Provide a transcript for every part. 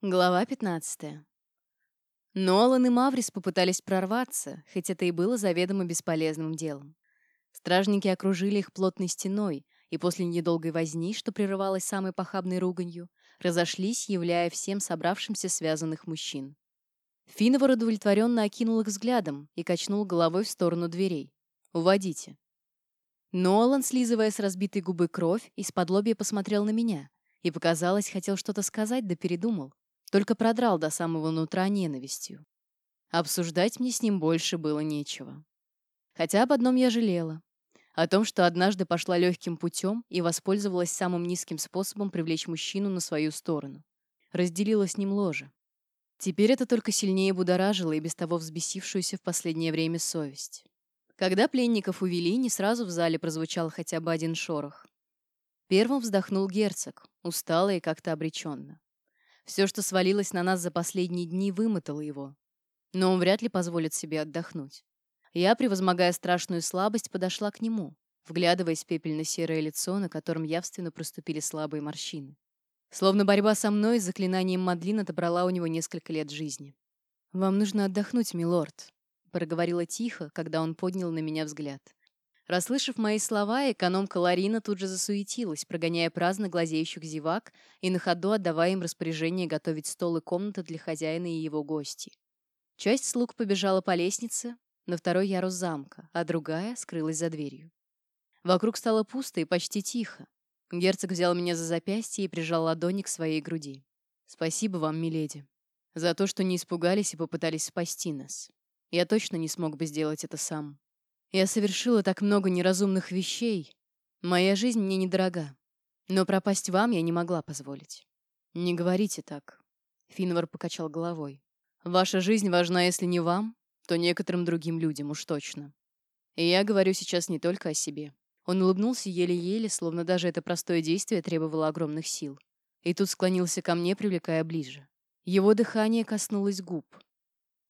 Глава 15. Нолан и Маврис попытались прорваться, хоть это и было заведомо бесполезным делом. Стражники окружили их плотной стеной, и после недолгой возни, что прерывалась самой похабной руганью, разошлись, являя всем собравшимся связанных мужчин. Финовар удовлетворенно окинул их взглядом и качнул головой в сторону дверей. «Уводите». Нолан, слизывая с разбитой губы кровь, из-под лобья посмотрел на меня и, показалось, хотел что-то сказать, да передумал. Только продрал до самого нутра ненавистью. Обсуждать мне с ним больше было нечего. Хотя об одном я жалела. О том, что однажды пошла легким путем и воспользовалась самым низким способом привлечь мужчину на свою сторону. Разделила с ним ложе. Теперь это только сильнее будоражило и без того взбесившуюся в последнее время совесть. Когда пленников увели, не сразу в зале прозвучал хотя бы один шорох. Первым вздохнул герцог, устало и как-то обреченно. Все, что свалилось на нас за последние дни, вымотало его. Но он вряд ли позволит себе отдохнуть. Я, превозмогая страшную слабость, подошла к нему, вглядываясь в пепельно-серое лицо, на котором явственно проступили слабые морщины. Словно борьба со мной с заклинанием Мадлин отобрала у него несколько лет жизни. «Вам нужно отдохнуть, милорд», — проговорила тихо, когда он поднял на меня взгляд. Расслышав мои слова, экономка Ларина тут же засуетилась, прогоняя праздно глазеющих зевак и на ходу отдавая им распоряжение готовить стол и комнаты для хозяина и его гостей. Часть слуг побежала по лестнице на второй ярус замка, а другая скрылась за дверью. Вокруг стало пусто и почти тихо. Герцог взял меня за запястье и прижал ладони к своей груди. «Спасибо вам, миледи, за то, что не испугались и попытались спасти нас. Я точно не смог бы сделать это сам». Я совершила так много неразумных вещей. Моя жизнь мне недорога. Но пропасть вам я не могла позволить. Не говорите так. Финвар покачал головой. Ваша жизнь важна, если не вам, то некоторым другим людям уж точно. И я говорю сейчас не только о себе. Он улыбнулся еле-еле, словно даже это простое действие требовало огромных сил. И тут склонился ко мне, привлекая ближе. Его дыхание коснулось губ.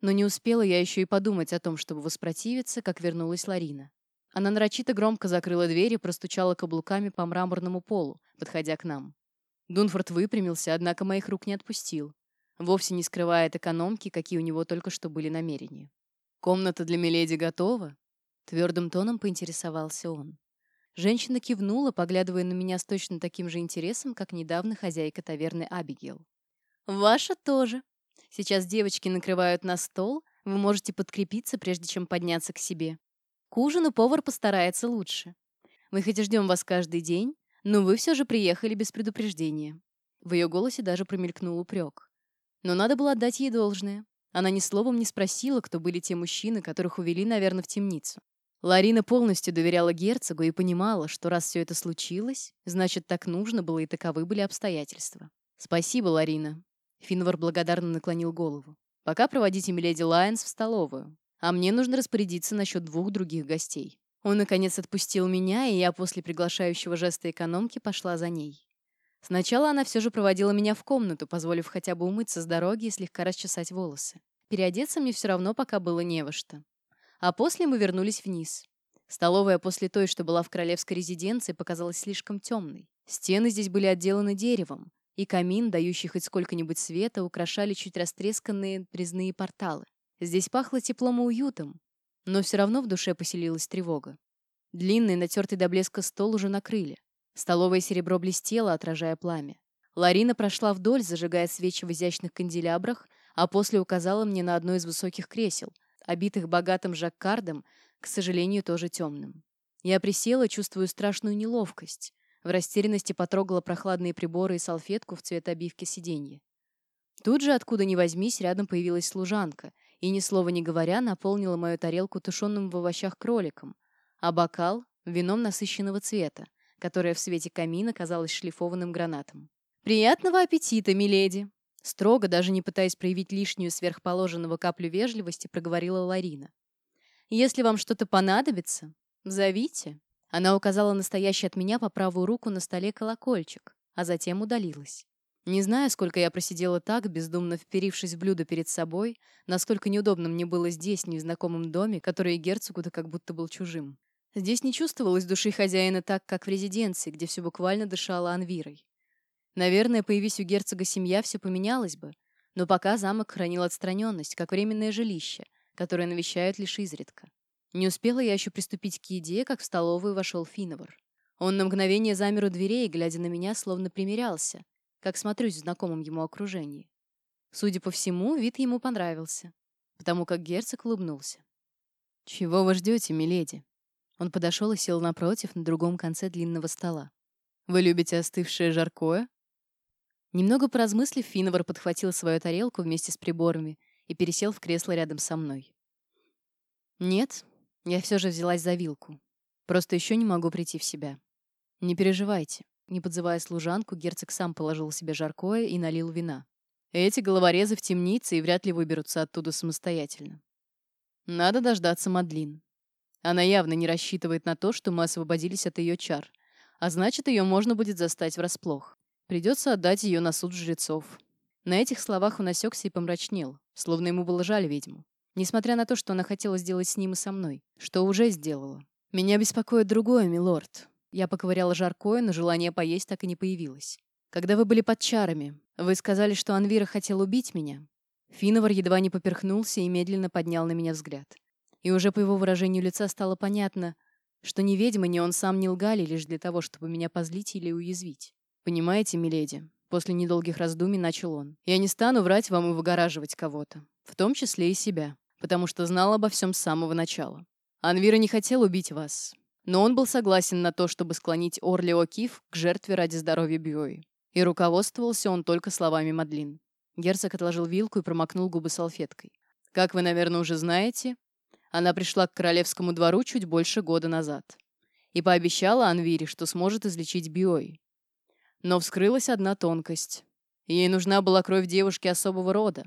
Но не успела я еще и подумать о том, чтобы воспротивиться, как вернулась Ларина. Она нарочито громко закрыла дверь и простучала каблуками по мраморному полу, подходя к нам. Дунфорд выпрямился, однако моих рук не отпустил, вовсе не скрывая от экономки, какие у него только что были намерения. «Комната для Миледи готова?» Твердым тоном поинтересовался он. Женщина кивнула, поглядывая на меня с точно таким же интересом, как недавно хозяйка таверны Абигел. «Ваша тоже», Сейчас девочки накрывают на стол, вы можете подкрепиться, прежде чем подняться к себе. К ужину повар постарается лучше. Мы хоть и ждем вас каждый день, но вы все же приехали без предупреждения». В ее голосе даже промелькнул упрек. Но надо было отдать ей должное. Она ни словом не спросила, кто были те мужчины, которых увели, наверное, в темницу. Ларина полностью доверяла герцогу и понимала, что раз все это случилось, значит, так нужно было и таковы были обстоятельства. «Спасибо, Ларина. Финвар благодарно наклонил голову. «Пока проводите миледи Лайонс в столовую. А мне нужно распорядиться насчет двух других гостей». Он, наконец, отпустил меня, и я после приглашающего жеста экономки пошла за ней. Сначала она все же проводила меня в комнату, позволив хотя бы умыться с дороги и слегка расчесать волосы. Переодеться мне все равно пока было не во что. А после мы вернулись вниз. Столовая после той, что была в королевской резиденции, показалась слишком темной. Стены здесь были отделаны деревом, и камин, дающий хоть сколько-нибудь света, украшали чуть растресканные резные порталы. Здесь пахло теплом и уютом, но все равно в душе поселилась тревога. Длинный, натертый до блеска стол уже накрыли. Столовое серебро блестело, отражая пламя. Ларина прошла вдоль, зажигая свечи в изящных канделябрах, а после указала мне на одно из высоких кресел, обитых богатым жаккардом, к сожалению, тоже темным. Я присела, чувствуя страшную неловкость. В растерянности потрогала прохладные приборы и салфетку в цвет обивки сиденья. Тут же, откуда ни возьмись, рядом появилась служанка и, ни слова не говоря, наполнила мою тарелку тушеным в овощах кроликом, а бокал — вином насыщенного цвета, которое в свете камина казалось шлифованным гранатом. «Приятного аппетита, миледи!» Строго, даже не пытаясь проявить лишнюю сверхположенного каплю вежливости, проговорила Ларина. «Если вам что-то понадобится, зовите». Она указала настоящий от меня по правую руку на столе колокольчик, а затем удалилась. Не знаю, сколько я просидела так, бездумно вперившись в блюдо перед собой, насколько неудобно мне было здесь, в незнакомом доме, который герцогу-то как будто был чужим. Здесь не чувствовалось души хозяина так, как в резиденции, где все буквально дышало анвирой. Наверное, появись у герцога семья, все поменялось бы, но пока замок хранил отстраненность, как временное жилище, которое навещают лишь изредка. Не успела я еще приступить к еде, как в столовую вошел Финовар. Он на мгновение замер у дверей, глядя на меня, словно примирялся, как смотрюсь в знакомом ему окружении. Судя по всему, вид ему понравился, потому как герцог улыбнулся. «Чего вы ждете, миледи?» Он подошел и сел напротив, на другом конце длинного стола. «Вы любите остывшее жаркое?» Немного поразмыслив, Финовар подхватил свою тарелку вместе с приборами и пересел в кресло рядом со мной. «Нет, я все же взялась за вилку. Просто еще не могу прийти в себя. Не переживайте». Не подзывая служанку, герцог сам положил себе жаркое и налил вина. Эти головорезы в темнице и вряд ли выберутся оттуда самостоятельно. Надо дождаться Мадлин. Она явно не рассчитывает на то, что мы освободились от ее чар, а значит, ее можно будет застать врасплох. Придется отдать ее на суд жрецов. На этих словах он осекся и помрачнел, словно ему было жаль ведьму. Несмотря на то, что она хотела сделать с ним и со мной, что уже сделала. Меня беспокоит другое, милорд. Я поковыряла жаркое, но желание поесть так и не появилось. Когда вы были под чарами, вы сказали, что Анвира хотел убить меня. Финовар едва не поперхнулся и медленно поднял на меня взгляд. И уже по его выражению лица стало понятно, что ни ведьма, ни он сам не лгали лишь для того, чтобы меня позлить или уязвить. «Понимаете, миледи?» После недолгих раздумий начал он. «Я не стану врать вам и выгораживать кого-то, в том числе и себя, потому что знал обо всем с самого начала. Анвира не хотел убить вас, но он был согласен на то, чтобы склонить Орли О'Кив к жертве ради здоровья Бьюи. И руководствовался он только словами Мадлин. Герцог отложил вилку и промокнул губы салфеткой. «Как вы, наверное, уже знаете, она пришла к королевскому двору чуть больше года назад и пообещала Анвире, что сможет излечить Биой. Но вскрылась одна тонкость. Ей нужна была кровь девушки особого рода,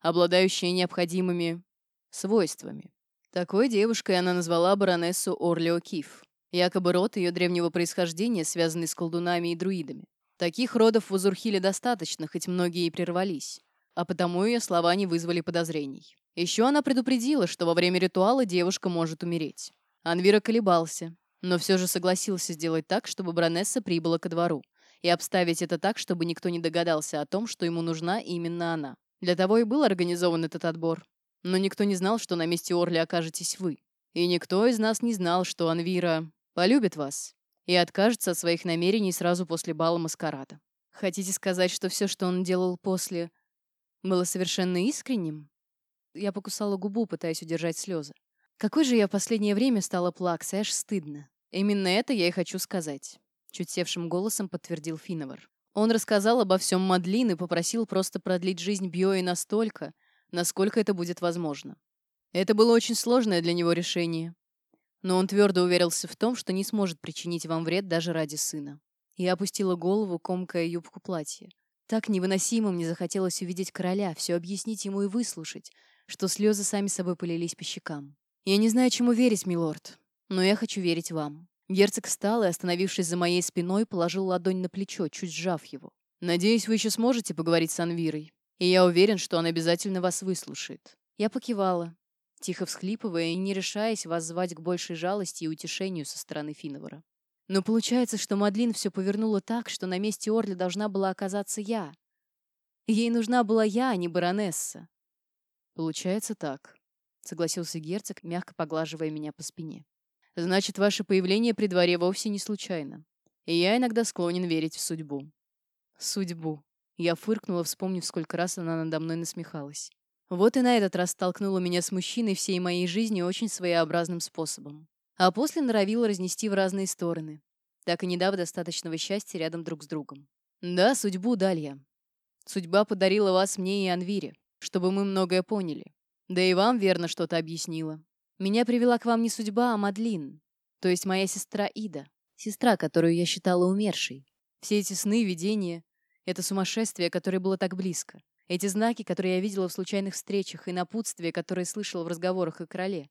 обладающая необходимыми свойствами. Такой девушкой она назвала баронессу Орлио Киф. Якобы род ее древнего происхождения, связанный с колдунами и друидами. Таких родов в Узурхиле достаточно, хоть многие и прервались. А потому ее слова не вызвали подозрений. Еще она предупредила, что во время ритуала девушка может умереть. Анвира колебался, но все же согласился сделать так, чтобы баронесса прибыла ко двору и обставить это так, чтобы никто не догадался о том, что ему нужна именно она. Для того и был организован этот отбор. Но никто не знал, что на месте Орли окажетесь вы. И никто из нас не знал, что Анвира полюбит вас и откажется от своих намерений сразу после бала маскарада. Хотите сказать, что все, что он делал после, было совершенно искренним? Я покусала губу, пытаясь удержать слезы. Какой же я в последнее время стала плаксой, аж стыдно. Именно это я и хочу сказать чуть севшим голосом подтвердил Финовар. Он рассказал обо всем Мадлин и попросил просто продлить жизнь Бьои настолько, насколько это будет возможно. Это было очень сложное для него решение. Но он твердо уверился в том, что не сможет причинить вам вред даже ради сына. Я опустила голову, комкая юбку платья. Так невыносимо мне захотелось увидеть короля, все объяснить ему и выслушать, что слезы сами собой полились по щекам. Я не знаю, чему верить, милорд, но я хочу верить вам. Герцог встал и, остановившись за моей спиной, положил ладонь на плечо, чуть сжав его. «Надеюсь, вы еще сможете поговорить с Анвирой, и я уверен, что он обязательно вас выслушает». Я покивала, тихо всхлипывая и не решаясь вас звать к большей жалости и утешению со стороны Финовара. Но получается, что Мадлин все повернула так, что на месте Орли должна была оказаться я. Ей нужна была я, а не баронесса. Получается так, согласился герцог, мягко поглаживая меня по спине. Значит, ваше появление при дворе вовсе не случайно. И я иногда склонен верить в судьбу. Судьбу. Я фыркнула, вспомнив, сколько раз она надо мной насмехалась. Вот и на этот раз столкнула меня с мужчиной всей моей жизни очень своеобразным способом. А после норовила разнести в разные стороны, так и не дав достаточного счастья рядом друг с другом. Да, судьбу, Далья. Судьба подарила вас мне и Анвире, чтобы мы многое поняли. Да и вам верно что-то объяснила. Меня привела к вам не судьба, а Мадлин, то есть моя сестра Ида, сестра, которую я считала умершей. Все эти сны, видения, это сумасшествие, которое было так близко, эти знаки, которые я видела в случайных встречах, и напутствия, которые слышала в разговорах о короле.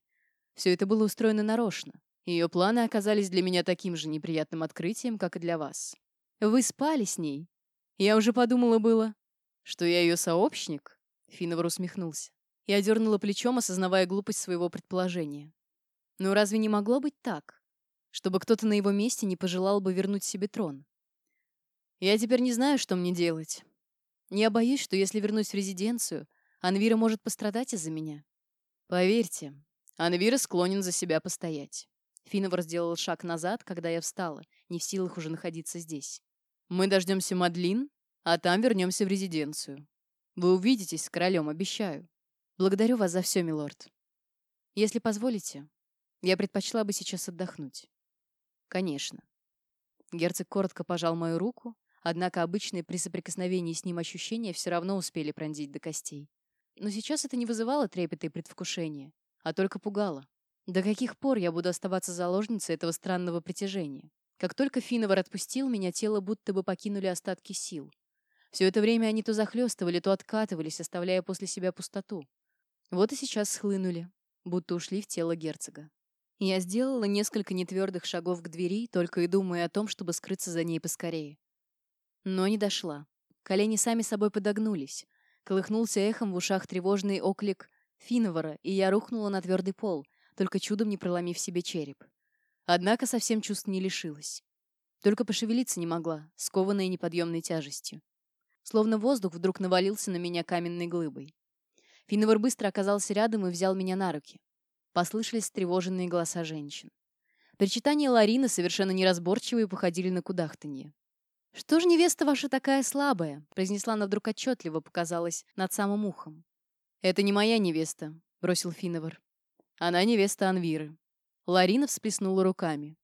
Все это было устроено нарочно. Ее планы оказались для меня таким же неприятным открытием, как и для вас. Вы спали с ней? Я уже подумала было, что я ее сообщник. Финовар усмехнулся. Я дернула плечом, осознавая глупость своего предположения. Но разве не могло быть так, чтобы кто-то на его месте не пожелал бы вернуть себе трон? Я теперь не знаю, что мне делать. Я боюсь, что если вернусь в резиденцию, Анвира может пострадать из-за меня. Поверьте, Анвира склонен за себя постоять. Финовар сделал шаг назад, когда я встала, не в силах уже находиться здесь. Мы дождемся Мадлин, а там вернемся в резиденцию. Вы увидитесь с королем, обещаю. Благодарю вас за все, милорд. Если позволите, я предпочла бы сейчас отдохнуть. Конечно. Герцог коротко пожал мою руку, однако обычные при соприкосновении с ним ощущения все равно успели пронзить до костей. Но сейчас это не вызывало трепета и предвкушения, а только пугало. До каких пор я буду оставаться заложницей этого странного притяжения? Как только Финовар отпустил меня, тело будто бы покинули остатки сил. Все это время они то захлестывали, то откатывались, оставляя после себя пустоту. Вот и сейчас схлынули, будто ушли в тело герцога. Я сделала несколько нетвердых шагов к двери, только и думая о том, чтобы скрыться за ней поскорее. Но не дошла. Колени сами собой подогнулись. Колыхнулся эхом в ушах тревожный оклик Финовара, и я рухнула на твердый пол, только чудом не проломив себе череп. Однако совсем чувств не лишилась. Только пошевелиться не могла, скованная неподъемной тяжестью. Словно воздух вдруг навалился на меня каменной глыбой. Финовар быстро оказался рядом и взял меня на руки. Послышались тревоженные голоса женщин. Причитания Ларины, совершенно неразборчивые, походили на кудахтанье. «Что ж невеста ваша такая слабая?» — произнесла она вдруг отчетливо, показалась над самым ухом. «Это не моя невеста», — бросил Финовар. Она невеста Анвиры. Ларина всплеснула руками.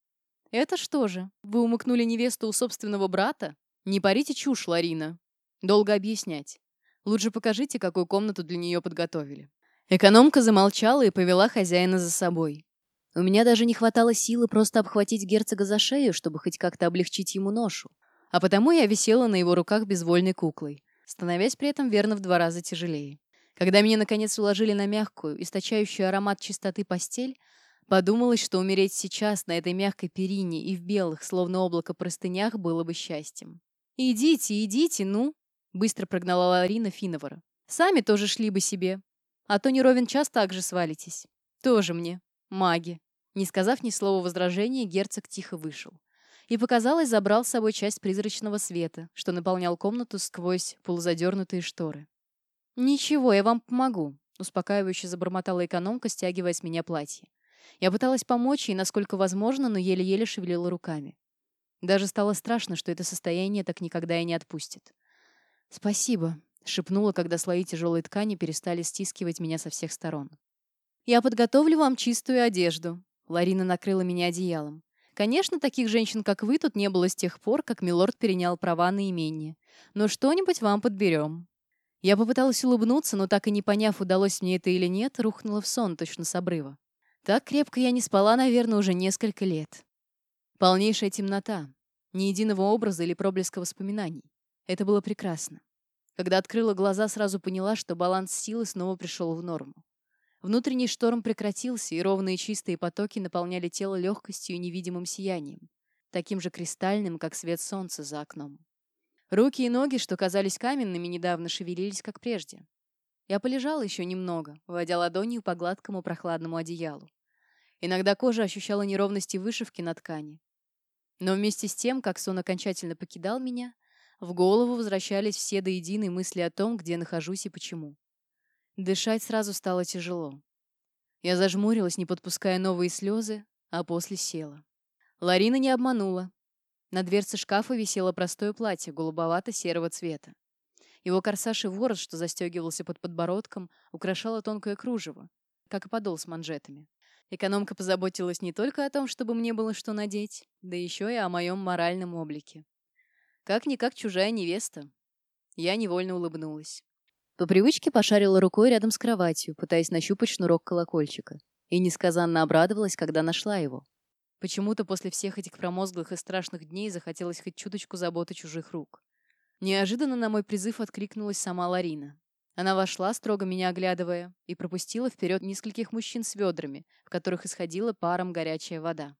«Это что же, вы умыкнули невесту у собственного брата? Не парите чушь, Ларина. Долго объяснять. Лучше покажите, какую комнату для нее подготовили». Экономка замолчала и повела хозяина за собой. У меня даже не хватало силы просто обхватить герцога за шею, чтобы хоть как-то облегчить ему ношу. А потому я висела на его руках безвольной куклой, становясь при этом верно в два раза тяжелее. Когда меня, наконец, уложили на мягкую, источающую аромат чистоты постель, подумалось, что умереть сейчас на этой мягкой перине и в белых, словно облако, простынях было бы счастьем. «Идите, идите, ну!» — быстро прогнала Ларина Финовара. «Сами тоже шли бы себе. А то не ровен час так же свалитесь. Тоже мне. Маги». Не сказав ни слова возражения, герцог тихо вышел. И, показалось, забрал с собой часть призрачного света, что наполнял комнату сквозь полузадернутые шторы. «Ничего, я вам помогу», — успокаивающе забормотала экономка, стягивая с меня платье. Я пыталась помочь ей, насколько возможно, но еле-еле шевелила руками. Даже стало страшно, что это состояние так никогда и не отпустит. «Спасибо», — шепнула, когда слои тяжелой ткани перестали стискивать меня со всех сторон. «Я подготовлю вам чистую одежду», — Ларина накрыла меня одеялом. «Конечно, таких женщин, как вы, тут не было с тех пор, как милорд перенял права на имение. Но что-нибудь вам подберем». Я попыталась улыбнуться, но так и не поняв, удалось мне это или нет, рухнула в сон точно с обрыва. Так крепко я не спала, наверное, уже несколько лет. Полнейшая темнота. Ни единого образа или проблеска воспоминаний. Это было прекрасно. Когда открыла глаза, сразу поняла, что баланс силы снова пришел в норму. Внутренний шторм прекратился, и ровные чистые потоки наполняли тело легкостью и невидимым сиянием, таким же кристальным, как свет солнца за окном. Руки и ноги, что казались каменными недавно, шевелились, как прежде. Я полежала еще немного, водя ладонью по гладкому прохладному одеялу. Иногда кожа ощущала неровности вышивки на ткани. Но вместе с тем, как сон окончательно покидал меня, в голову возвращались все до единой мысли о том, где нахожусь и почему. Дышать сразу стало тяжело. Я зажмурилась, не подпуская новые слезы, а после села. Ларина не обманула. На дверце шкафа висело простое платье голубовато-серого цвета. Его корсаж и ворот, что застегивался под подбородком, украшало тонкое кружево, как и подол с манжетами. Экономка позаботилась не только о том, чтобы мне было что надеть, да еще и о моем моральном облике. Как-никак чужая невеста. Я невольно улыбнулась. По привычке пошарила рукой рядом с кроватью, пытаясь нащупать шнурок колокольчика. И несказанно обрадовалась, когда нашла его. Почему-то после всех этих промозглых и страшных дней захотелось хоть чуточку заботы чужих рук. Неожиданно на мой призыв откликнулась сама Ларина. Она вошла, строго меня оглядывая, и пропустила вперед нескольких мужчин с ведрами, в которых исходила паром горячая вода.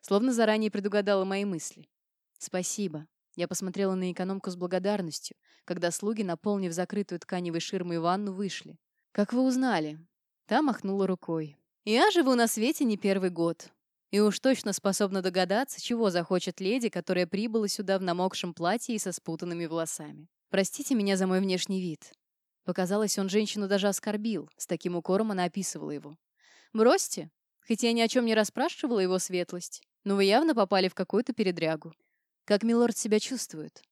Словно заранее предугадала мои мысли. «Спасибо». Я посмотрела на экономку с благодарностью, когда слуги, наполнив закрытую тканевой ширмой ванну, вышли. «Как вы узнали?» Та махнула рукой. «Я живу на свете не первый год. И уж точно способна догадаться, чего захочет леди, которая прибыла сюда в намокшем платье и со спутанными волосами. Простите меня за мой внешний вид. Показалось, он женщину даже оскорбил, с таким укором она описывала его. Бросьте, хоть я ни о чем не расспрашивала его светлость, но вы явно попали в какую-то передрягу. Как милорд себя чувствует?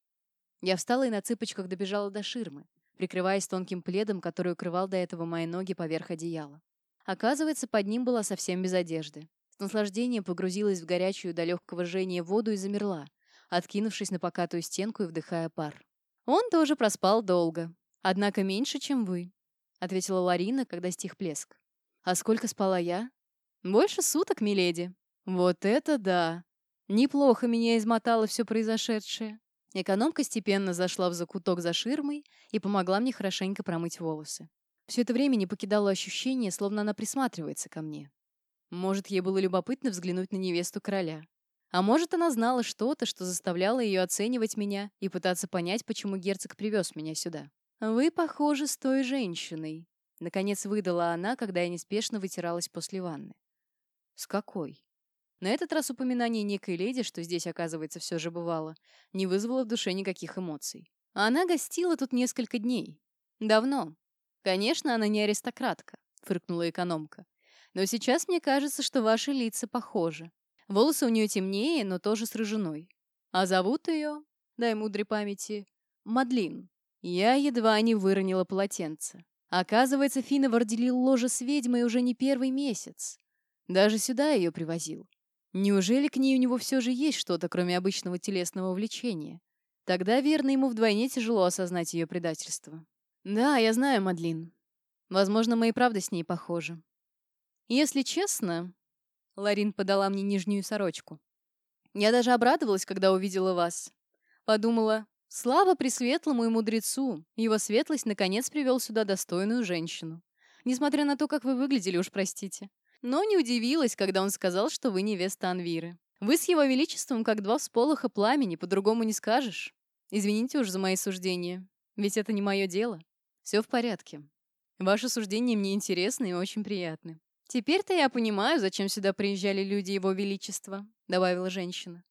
Я встала и на цыпочках добежала до ширмы, прикрываясь тонким пледом, который укрывал до этого мои ноги поверх одеяла. Оказывается, под ним была совсем без одежды. С наслаждением погрузилась в горячую до легкого жжения воду и замерла, откинувшись на покатую стенку и вдыхая пар. Он тоже проспал долго. Однако меньше, чем вы, ответила Ларина, когда стих плеск. А сколько спала я? Больше суток, миледи. Вот это да! Неплохо меня измотало все произошедшее. Экономка степенно зашла в закуток за ширмой и помогла мне хорошенько промыть волосы. Все это время не покидало ощущение, словно она присматривается ко мне. Может, ей было любопытно взглянуть на невесту короля. А может, она знала что-то, что заставляло ее оценивать меня и пытаться понять, почему герцог привез меня сюда. «Вы похожи с той женщиной», — наконец выдала она, когда я неспешно вытиралась после ванны. «С какой?» На этот раз упоминание некой леди, что здесь, оказывается, все же бывало, не вызвало в душе никаких эмоций. Она гостила тут несколько дней. Давно. Конечно, она не аристократка, фыркнула экономка. Но сейчас мне кажется, что ваши лица похожи. Волосы у нее темнее, но тоже с рыжиной. А зовут ее, дай мудрой памяти, Мадлин. Я едва не выронила полотенце. Оказывается, Финневар делил ложе с ведьмой уже не первый месяц. Даже сюда ее привозил. Неужели к ней у него все же есть что-то, кроме обычного телесного влечения? Тогда, верно, ему вдвойне тяжело осознать ее предательство. Да, я знаю, Мадлин. Возможно, мы и правда с ней похожи. Если честно, Ларин подала мне нижнюю сорочку. Я даже обрадовалась, когда увидела вас. Подумала, слава пресветлому и мудрецу, его светлость наконец привел сюда достойную женщину. Несмотря на то, как вы выглядели, уж простите. Но не удивилась, когда он сказал, что вы невеста Анвиры. Вы с его величеством как два всполоха пламени, по-другому не скажешь. Извините уж за мои суждения, ведь это не мое дело. Все в порядке. Ваши суждения мне интересны и очень приятны. Теперь-то я понимаю, зачем сюда приезжали люди его величества, добавила женщина.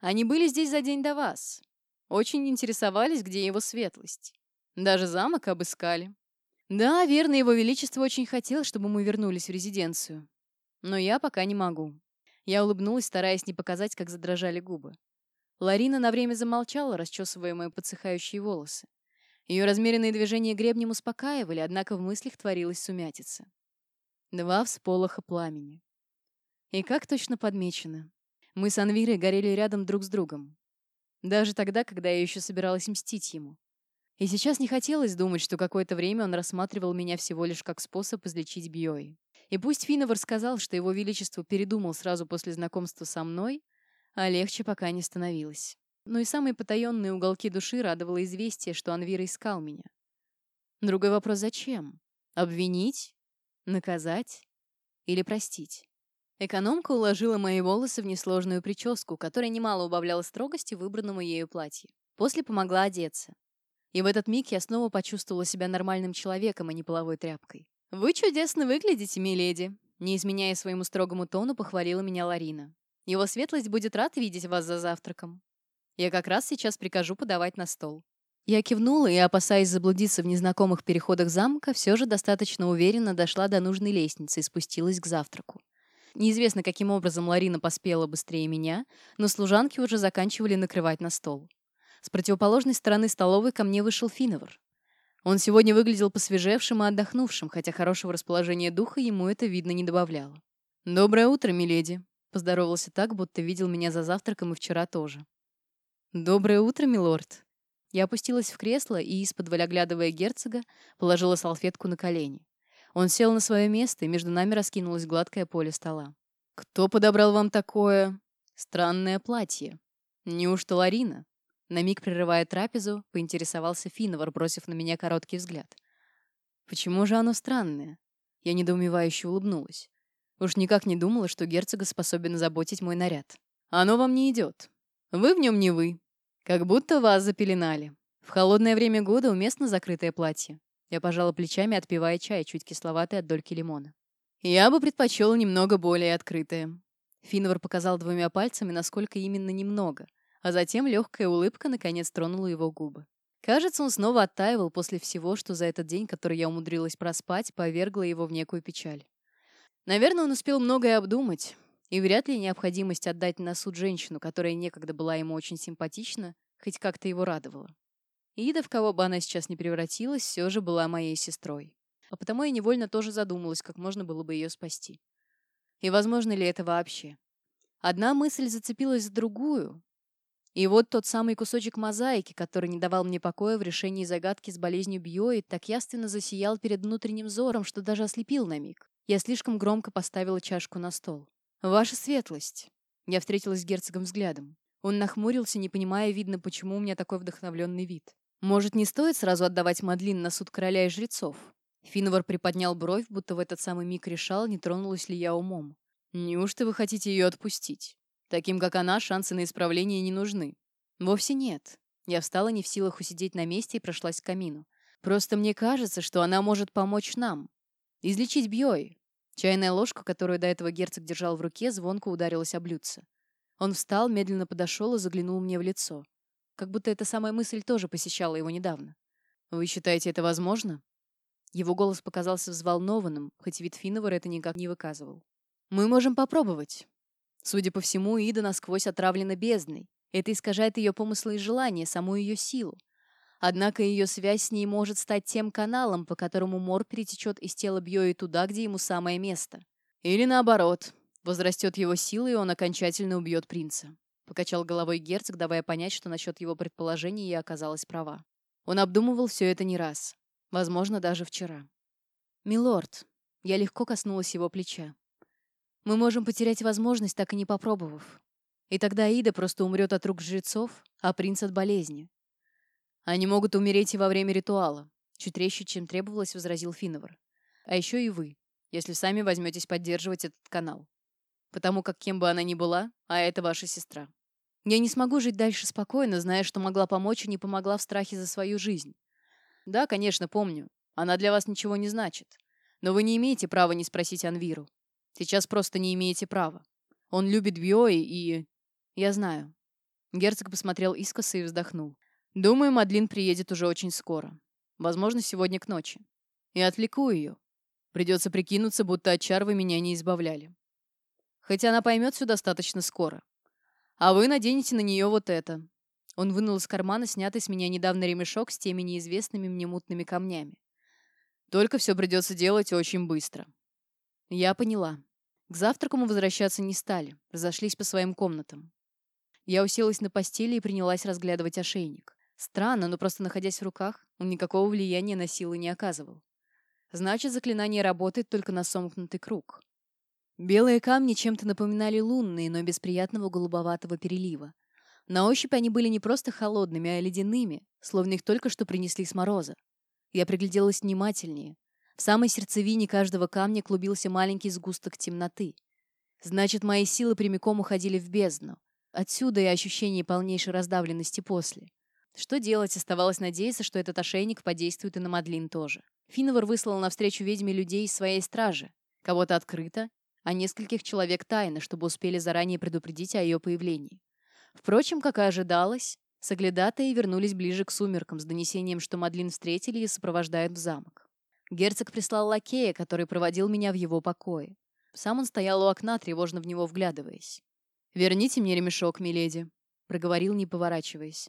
Они были здесь за день до вас. Очень интересовались, где его светлость. Даже замок обыскали. Да, верно, его величество очень хотел, чтобы мы вернулись в резиденцию. Но я пока не могу. Я улыбнулась, стараясь не показать, как задрожали губы. Ларина на время замолчала, расчесывая мои подсыхающие волосы. Ее размеренные движения гребнем успокаивали, однако в мыслях творилась сумятица. Два всполоха пламени. И как точно подмечено. Мы с Анвирой горели рядом друг с другом. Даже тогда, когда я еще собиралась мстить ему. И сейчас не хотелось думать, что какое-то время он рассматривал меня всего лишь как способ излечить Бьои. И пусть Финовар сказал, что его величество передумал сразу после знакомства со мной, а легче пока не становилось. Но и самые потаенные уголки души радовало известие, что Анвира искал меня. Другой вопрос — зачем? Обвинить? Наказать? Или простить? Экономка уложила мои волосы в несложную прическу, которая немало убавляла строгости выбранному ею платье. После помогла одеться. И в этот миг я снова почувствовала себя нормальным человеком, а не половой тряпкой. «Вы чудесно выглядите, миледи!» Не изменяя своему строгому тону, похвалила меня Ларина. «Его светлость будет рад видеть вас за завтраком. Я как раз сейчас прикажу подавать на стол». Я кивнула и, опасаясь заблудиться в незнакомых переходах замка, все же достаточно уверенно дошла до нужной лестницы и спустилась к завтраку. Неизвестно, каким образом Ларина поспела быстрее меня, но служанки уже заканчивали накрывать на стол. С противоположной стороны столовой ко мне вышел Финовар. Он сегодня выглядел посвежевшим и отдохнувшим, хотя хорошего расположения духа ему это, видно, не добавляло. «Доброе утро, миледи», — поздоровался так, будто видел меня за завтраком и вчера тоже. «Доброе утро, милорд». Я опустилась в кресло и, из-под оглядывая герцога, положила салфетку на колени. Он сел на свое место, и между нами раскинулось гладкое поле стола. «Кто подобрал вам такое... странное платье? Неужто Ларина?» На миг прерывая трапезу, поинтересовался Финовар, бросив на меня короткий взгляд. «Почему же оно странное?» Я недоумевающе улыбнулась. Уж никак не думала, что герцога способен заботить мой наряд. «Оно вам не идет. Вы в нем не вы. Как будто вас запеленали. В холодное время года уместно закрытое платье». Я пожала плечами, отпивая чай, чуть кисловатый от дольки лимона. «Я бы предпочел немного более открытое». Финвар показал двумя пальцами, насколько именно немного, а затем легкая улыбка наконец тронула его губы. Кажется, он снова оттаивал после всего, что за этот день, который я умудрилась проспать, повергло его в некую печаль. Наверное, он успел многое обдумать, и вряд ли необходимость отдать на суд женщину, которая некогда была ему очень симпатична, хоть как-то его радовала. Ида, в кого бы она сейчас не превратилась, все же была моей сестрой. А потому я невольно тоже задумалась, как можно было бы ее спасти. И возможно ли это вообще? Одна мысль зацепилась за другую, и вот тот самый кусочек мозаики, который не давал мне покоя в решении загадки с болезнью Бьои, так яственно засиял перед внутренним взором, что даже ослепил на миг. Я слишком громко поставила чашку на стол. «Ваша светлость!» Я встретилась с герцогом взглядом. Он нахмурился, не понимая, видно, почему у меня такой вдохновленный вид. «Может, не стоит сразу отдавать Мадлин на суд короля и жрецов?» Финовар приподнял бровь, будто в этот самый миг решал, не тронулась ли я умом. «Неужто вы хотите ее отпустить?» Таким, как она, шансы на исправление не нужны. Вовсе нет. Я встала не в силах усидеть на месте и прошлась к камину. Просто мне кажется, что она может помочь нам. Излечить Бьёй. Чайная ложка, которую до этого герцог держал в руке, звонко ударилась о блюдце. Он встал, медленно подошел и заглянул мне в лицо. Как будто эта самая мысль тоже посещала его недавно. «Вы считаете это возможно?» Его голос показался взволнованным, хоть вид Финовара это никак не выказывал. «Мы можем попробовать. Судя по всему, Ида насквозь отравлена бездной. Это искажает ее помыслы и желания, саму ее силу. Однако ее связь с ней может стать тем каналом, по которому Мор перетечет из тела Бьои туда, где ему самое место. Или наоборот, возрастет его сила, и он окончательно убьет принца. Покачал головой герцог, давая понять, что насчет его предположений я оказалась права. Он обдумывал все это не раз. Возможно, даже вчера. «Милорд», я легко коснулась его плеча. Мы можем потерять возможность, так и не попробовав. И тогда Ида просто умрет от рук жрецов, а принц от болезни. Они могут умереть и во время ритуала. Чуть резче, чем требовалось, возразил Финовар. А еще и вы, если сами возьметесь поддерживать этот канал. Потому как кем бы она ни была, а это ваша сестра. Я не смогу жить дальше спокойно, зная, что могла помочь и не помогла в страхе за свою жизнь. Да, конечно, помню. Она для вас ничего не значит. Но вы не имеете права не спросить Анвиру. Сейчас просто не имеете права. Он любит Бьои и... Я знаю. Герцог посмотрел искоса и вздохнул. Думаю, Мадлин приедет уже очень скоро. Возможно, сегодня к ночи. И отвлеку ее. Придется прикинуться, будто от чар вы меня не избавляли. Хотя она поймет все достаточно скоро. А вы наденете на нее вот это. Он вынул из кармана снятый с меня недавно ремешок с теми неизвестными мне мутными камнями. Только все придется делать очень быстро. Я поняла. К завтраку мы возвращаться не стали, разошлись по своим комнатам. Я уселась на постели и принялась разглядывать ошейник. Странно, но просто находясь в руках, он никакого влияния на силы не оказывал. Значит, заклинание работает только на сомкнутый круг. Белые камни чем-то напоминали лунные, но без приятного голубоватого перелива. На ощупь они были не просто холодными, а ледяными, словно их только что принесли с мороза. Я пригляделась внимательнее. В самой сердцевине каждого камня клубился маленький сгусток темноты. Значит, мои силы прямиком уходили в бездну. Отсюда и ощущение полнейшей раздавленности после. Что делать, оставалось надеяться, что этот ошейник подействует и на Мадлин тоже. Финовар выслал навстречу ведьме людей из своей стражи. Кого-то открыто, а нескольких человек тайно, чтобы успели заранее предупредить о ее появлении. Впрочем, как и ожидалось, соглядатые вернулись ближе к сумеркам с донесением, что Мадлин встретили и сопровождают в замок. Герцог прислал лакея, который проводил меня в его покое. Сам он стоял у окна, тревожно в него вглядываясь. «Верните мне ремешок, миледи», — проговорил, не поворачиваясь.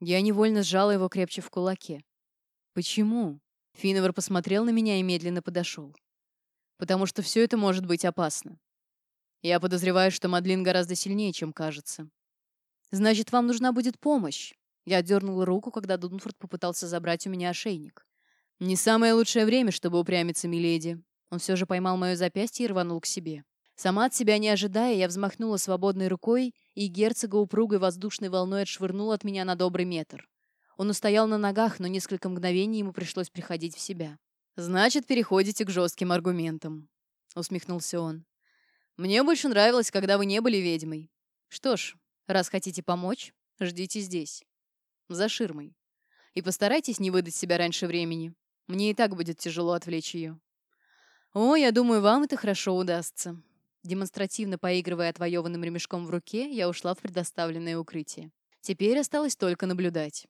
Я невольно сжала его крепче в кулаке. «Почему?» Финовар посмотрел на меня и медленно подошел. «Потому что все это может быть опасно. Я подозреваю, что Мадлин гораздо сильнее, чем кажется. Значит, вам нужна будет помощь». Я дернула руку, когда Дунфорд попытался забрать у меня ошейник. «Не самое лучшее время, чтобы упрямиться, миледи». Он все же поймал мое запястье и рванул к себе. Сама от себя не ожидая, я взмахнула свободной рукой, и герцога упругой воздушной волной отшвырнул от меня на добрый метр. Он устоял на ногах, но несколько мгновений ему пришлось приходить в себя. «Значит, переходите к жестким аргументам», — усмехнулся он. «Мне больше нравилось, когда вы не были ведьмой. Что ж, раз хотите помочь, ждите здесь, за ширмой. И постарайтесь не выдать себя раньше времени. Мне и так будет тяжело отвлечь ее. О, я думаю, вам это хорошо удастся. Демонстративно поигрывая отвоеванным ремешком в руке, я ушла в предоставленное укрытие. Теперь осталось только наблюдать.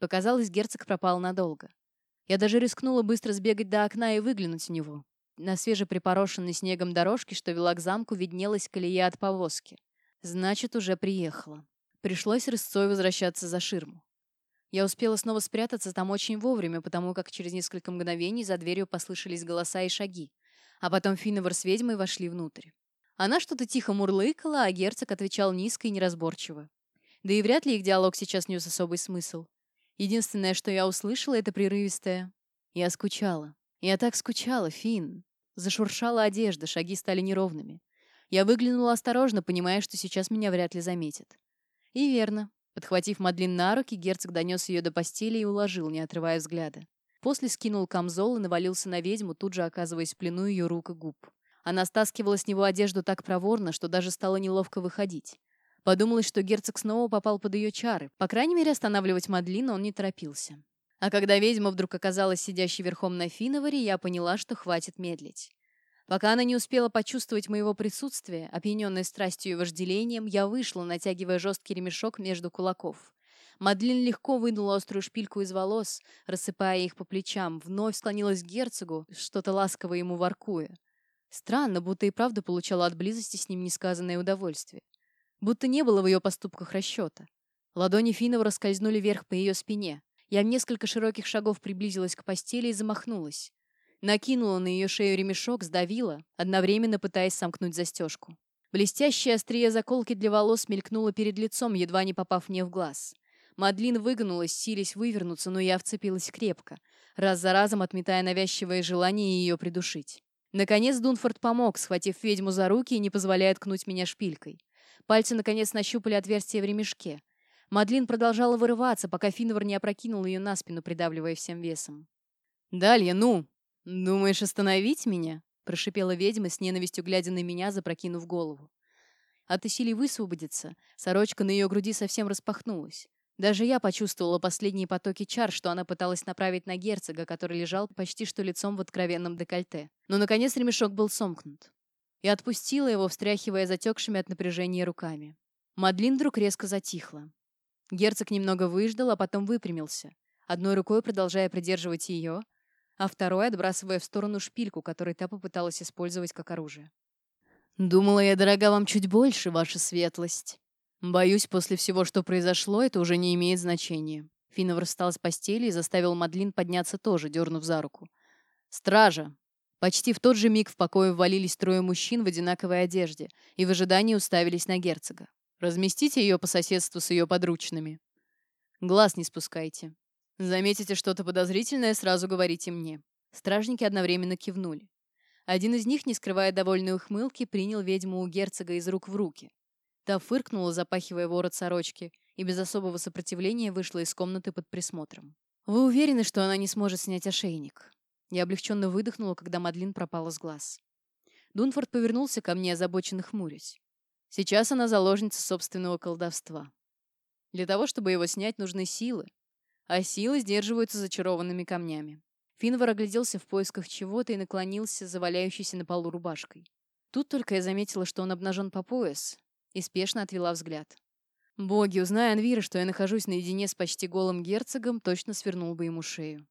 Показалось, герцог пропал надолго. Я даже рискнула быстро сбегать до окна и выглянуть в него. На свежеприпорошенной снегом дорожке, что вела к замку, виднелась колея от повозки. Значит, уже приехала. Пришлось рысцой возвращаться за ширму. Я успела снова спрятаться там очень вовремя, потому как через несколько мгновений за дверью послышались голоса и шаги. А потом Финовар с ведьмой вошли внутрь. Она что-то тихо мурлыкала, а герцог отвечал низко и неразборчиво. Да и вряд ли их диалог сейчас нес особый смысл. Единственное, что я услышала, это прерывистое. Я скучала. Я так скучала, Фин. Зашуршала одежда, шаги стали неровными. Я выглянула осторожно, понимая, что сейчас меня вряд ли заметят. И верно. Подхватив Мадлин на руки, герцог донес ее до постели и уложил, не отрывая взгляда. После скинул камзол и навалился на ведьму, тут же оказываясь в плену ее рук и губ. Она стаскивала с него одежду так проворно, что даже стало неловко выходить. Подумалось, что герцог снова попал под ее чары. По крайней мере, останавливать Мадлин он не торопился. А когда ведьма вдруг оказалась сидящей верхом на Финоваре, я поняла, что хватит медлить. Пока она не успела почувствовать моего присутствия, опьяненной страстью и вожделением, я вышла, натягивая жесткий ремешок между кулаков. Мадлин легко вынула острую шпильку из волос, рассыпая их по плечам, вновь склонилась к герцогу, что-то ласково ему воркуя. Странно, будто и правда получала от близости с ним несказанное удовольствие. Будто не было в ее поступках расчета. Ладони Финова раскользнули вверх по ее спине. Я в несколько широких шагов приблизилась к постели и замахнулась. Накинула на ее шею ремешок, сдавила, одновременно пытаясь сомкнуть застежку. Блестящее острие заколки для волос мелькнуло перед лицом, едва не попав мне в глаз. Мадлин выгнулась, сились вывернуться, но я вцепилась крепко, раз за разом отметая навязчивое желание ее придушить. Наконец Дунфорд помог, схватив ведьму за руки и не позволяя ткнуть меня шпилькой. Пальцы, наконец, нащупали отверстие в ремешке. Мадлин продолжала вырываться, пока Финвар не опрокинул ее на спину, придавливая всем весом. «Далья, ну! Думаешь остановить меня?» — прошипела ведьма с ненавистью, глядя на меня, запрокинув голову. От усилий высвободиться, сорочка на ее груди совсем распахнулась. Даже я почувствовала последние потоки чар, что она пыталась направить на герцога, который лежал почти что лицом в откровенном декольте. Но, наконец, ремешок был сомкнут. И отпустила его, встряхивая затекшими от напряжения руками. Мадлин вдруг резко затихла. Герцог немного выждал, а потом выпрямился, одной рукой продолжая придерживать ее, а второй отбрасывая в сторону шпильку, которую та попыталась использовать как оружие. «Думала я, дорога, вам чуть больше, ваша светлость», Боюсь, после всего, что произошло, это уже не имеет значения. Финнов встал с постели и заставил Мадлин подняться тоже, дернув за руку. «Стража!» Почти в тот же миг в покое ввалились трое мужчин в одинаковой одежде и в ожидании уставились на герцога. «Разместите ее по соседству с ее подручными. Глаз не спускайте. Заметите что-то подозрительное, сразу говорите мне». Стражники одновременно кивнули. Один из них, не скрывая довольной ухмылки, принял ведьму у герцога из рук в руки. Та фыркнула, запахивая ворот сорочки, и без особого сопротивления вышла из комнаты под присмотром. «Вы уверены, что она не сможет снять ошейник?» Я облегченно выдохнула, когда Мадлин пропала с глаз. Дунфорд повернулся ко мне, озабоченно хмурясь. Сейчас она заложница собственного колдовства. Для того, чтобы его снять, нужны силы, а силы сдерживаются зачарованными камнями. Финвар огляделся в поисках чего-то и наклонился, заваляющийся на полу рубашкой. Тут только я заметила, что он обнажен по пояс, и спешно отвела взгляд. Боги, узная Анвира, что я нахожусь наедине с почти голым герцогом, точно свернул бы ему шею.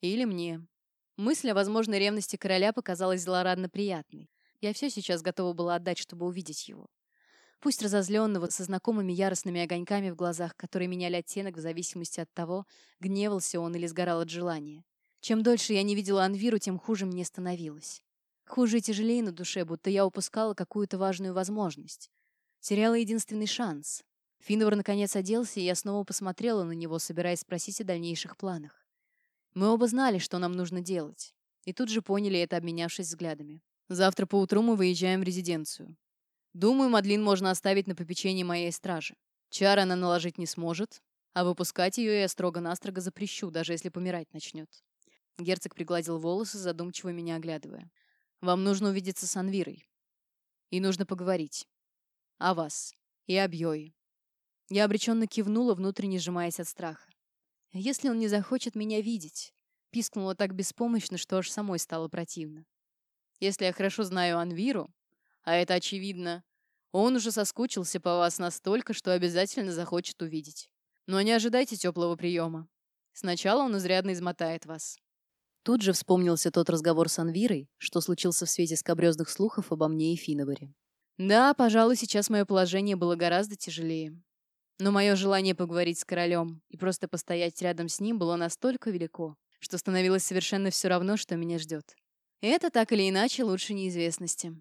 Или мне. Мысль о возможной ревности короля показалась злорадно приятной. Я все сейчас готова была отдать, чтобы увидеть его. Пусть разозленного, со знакомыми яростными огоньками в глазах, которые меняли оттенок в зависимости от того, гневался он или сгорал от желания. Чем дольше я не видела Анвиру, тем хуже мне становилось. Хуже и тяжелее на душе, будто я упускала какую-то важную возможность. Теряла единственный шанс. Финвар наконец оделся, и я снова посмотрела на него, собираясь спросить о дальнейших планах. Мы оба знали, что нам нужно делать. И тут же поняли это, обменявшись взглядами. Завтра поутру мы выезжаем в резиденцию. Думаю, Мадлин можно оставить на попечении моей стражи. Чар она наложить не сможет, а выпускать ее я строго-настрого запрещу, даже если помирать начнет. Герцог пригладил волосы, задумчиво меня оглядывая. Вам нужно увидеться с Анвирой. И нужно поговорить о вас и об Йое. Я обреченно кивнула, внутренне сжимаясь от страха. Если он не захочет меня видеть, пискнула так беспомощно, что аж самой стало противно. Если я хорошо знаю Анвиру, А это очевидно. Он уже соскучился по вас настолько, что обязательно захочет увидеть. Но не ожидайте теплого приема. Сначала он изрядно измотает вас. Тут же вспомнился тот разговор с Анвирой, что случился в свете скобрезных слухов обо мне и Финоваре. Да, пожалуй, сейчас мое положение было гораздо тяжелее. Но мое желание поговорить с королем и просто постоять рядом с ним было настолько велико, что становилось совершенно все равно, что меня ждет. Это так или иначе лучше неизвестности.